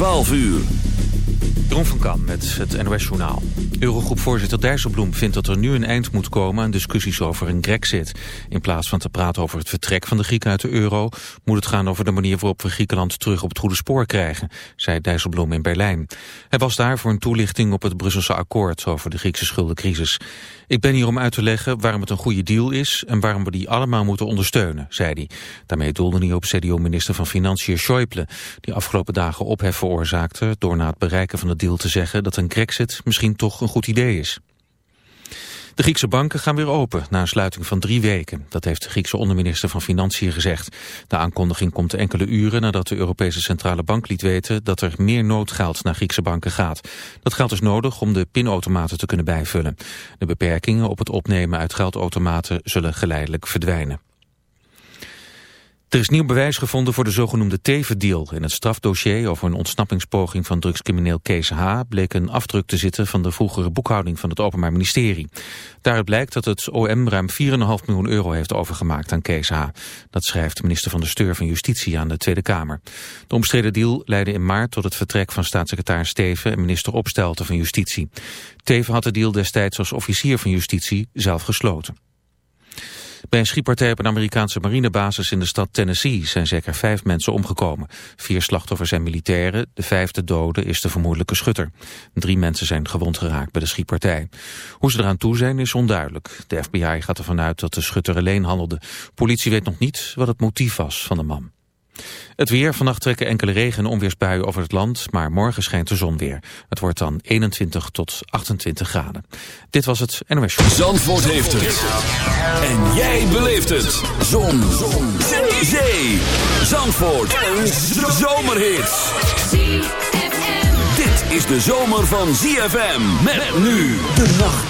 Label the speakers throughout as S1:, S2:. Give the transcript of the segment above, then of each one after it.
S1: 12 uur.
S2: Jeroen van Kam met het NOS Journaal. Eurogroepvoorzitter Dijsselbloem vindt dat er nu een eind moet komen aan discussies over een Grexit. In plaats van te praten over het vertrek van de Grieken uit de euro... moet het gaan over de manier waarop we Griekenland terug op het goede spoor krijgen, zei Dijsselbloem in Berlijn. Hij was daar voor een toelichting op het Brusselse akkoord over de Griekse schuldencrisis. Ik ben hier om uit te leggen waarom het een goede deal is en waarom we die allemaal moeten ondersteunen, zei hij. Daarmee doelde hij op CDU-minister van Financiën Schäuble, die afgelopen dagen ophef veroorzaakte door na het bereiken van de deal te zeggen dat een Grexit misschien toch een goed idee is. De Griekse banken gaan weer open na een sluiting van drie weken. Dat heeft de Griekse onderminister van Financiën gezegd. De aankondiging komt enkele uren nadat de Europese Centrale Bank liet weten dat er meer noodgeld naar Griekse banken gaat. Dat geld is nodig om de pinautomaten te kunnen bijvullen. De beperkingen op het opnemen uit geldautomaten zullen geleidelijk verdwijnen. Er is nieuw bewijs gevonden voor de zogenoemde Teven-deal. In het strafdossier over een ontsnappingspoging van drugscrimineel Kees H. bleek een afdruk te zitten van de vroegere boekhouding van het Openbaar Ministerie. Daaruit blijkt dat het OM ruim 4,5 miljoen euro heeft overgemaakt aan Kees H. Dat schrijft minister van de Steur van Justitie aan de Tweede Kamer. De omstreden deal leidde in maart tot het vertrek van staatssecretaris Steven en minister Opstelten van Justitie. Teven had de deal destijds als officier van Justitie zelf gesloten. Bij een schietpartij op een Amerikaanse marinebasis in de stad Tennessee zijn zeker vijf mensen omgekomen. Vier slachtoffers zijn militairen, de vijfde dode is de vermoedelijke schutter. Drie mensen zijn gewond geraakt bij de schietpartij. Hoe ze eraan toe zijn is onduidelijk. De FBI gaat ervan uit dat de schutter alleen handelde. Politie weet nog niet wat het motief was van de man. Het weer, vannacht trekken enkele regen- en onweersbuien over het land, maar morgen schijnt de zon weer. Het wordt dan 21 tot 28 graden. Dit was het NOS Show.
S1: Zandvoort heeft het. En jij beleeft het. Zon. zon. Zee. Zandvoort. Een zomerhit. Dit is de zomer van ZFM. Met nu de nacht.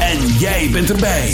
S1: En jij bent erbij.